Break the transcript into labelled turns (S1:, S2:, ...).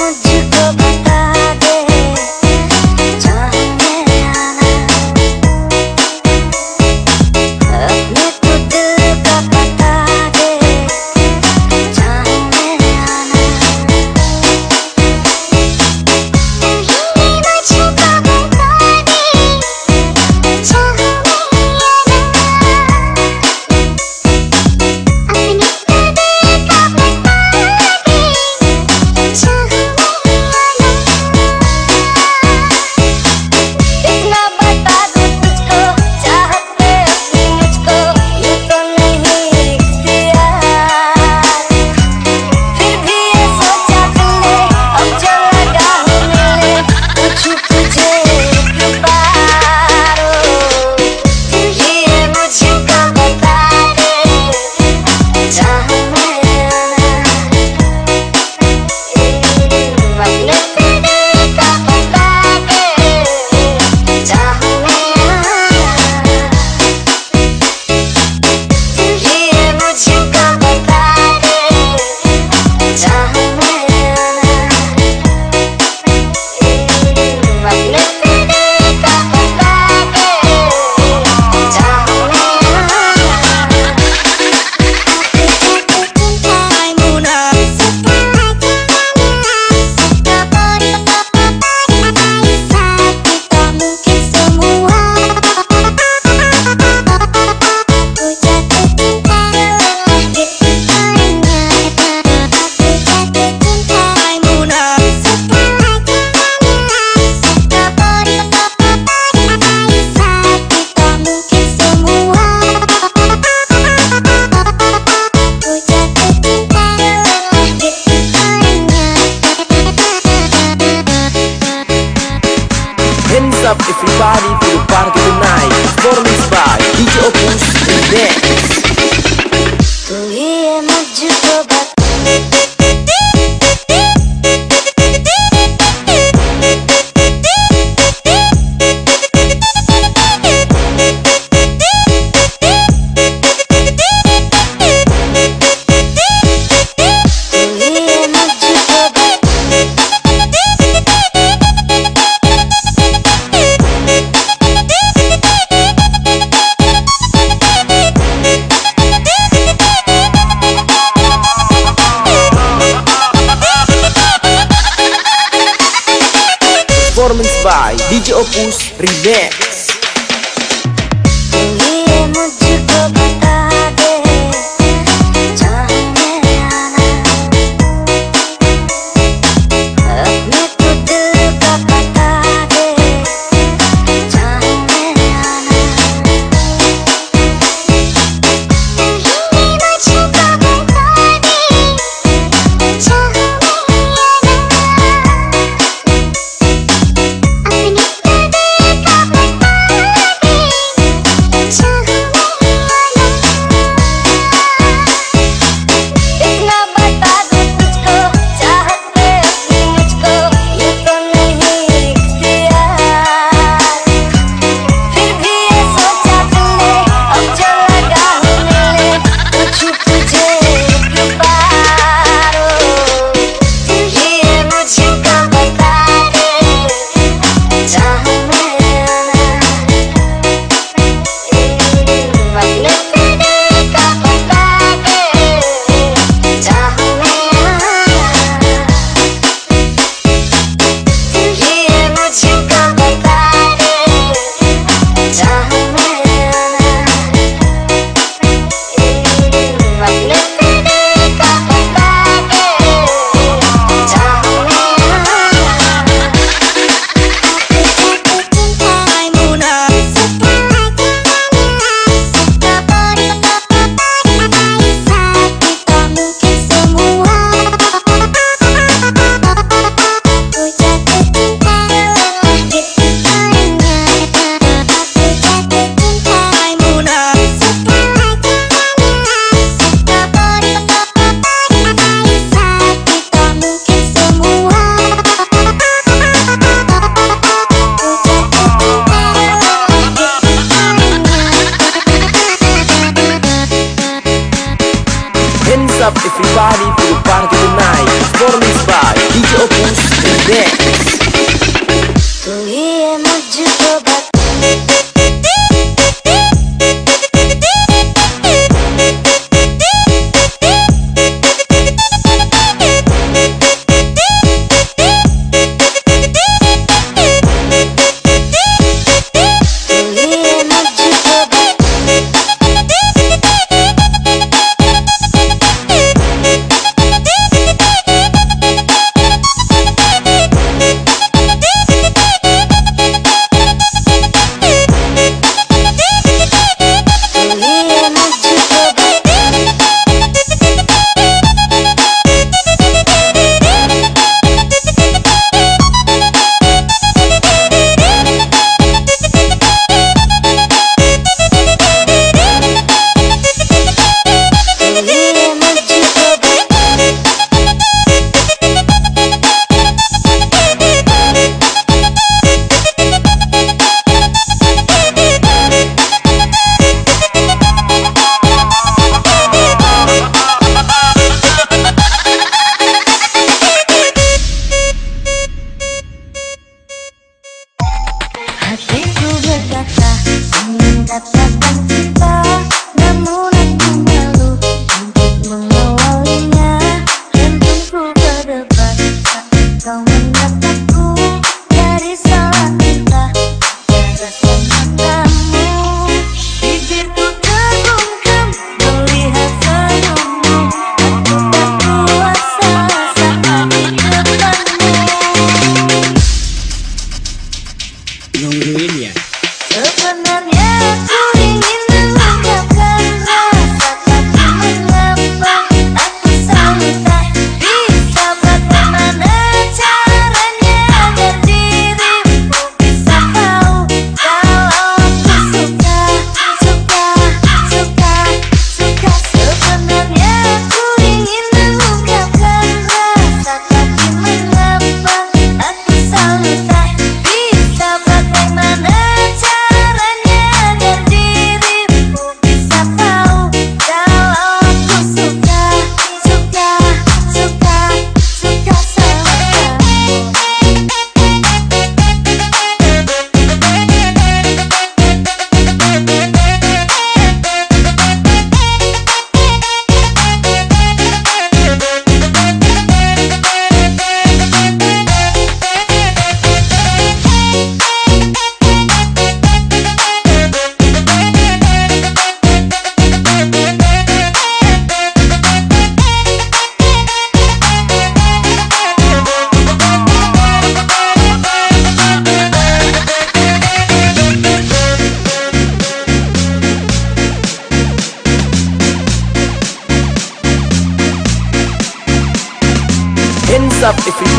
S1: gonna do? Opus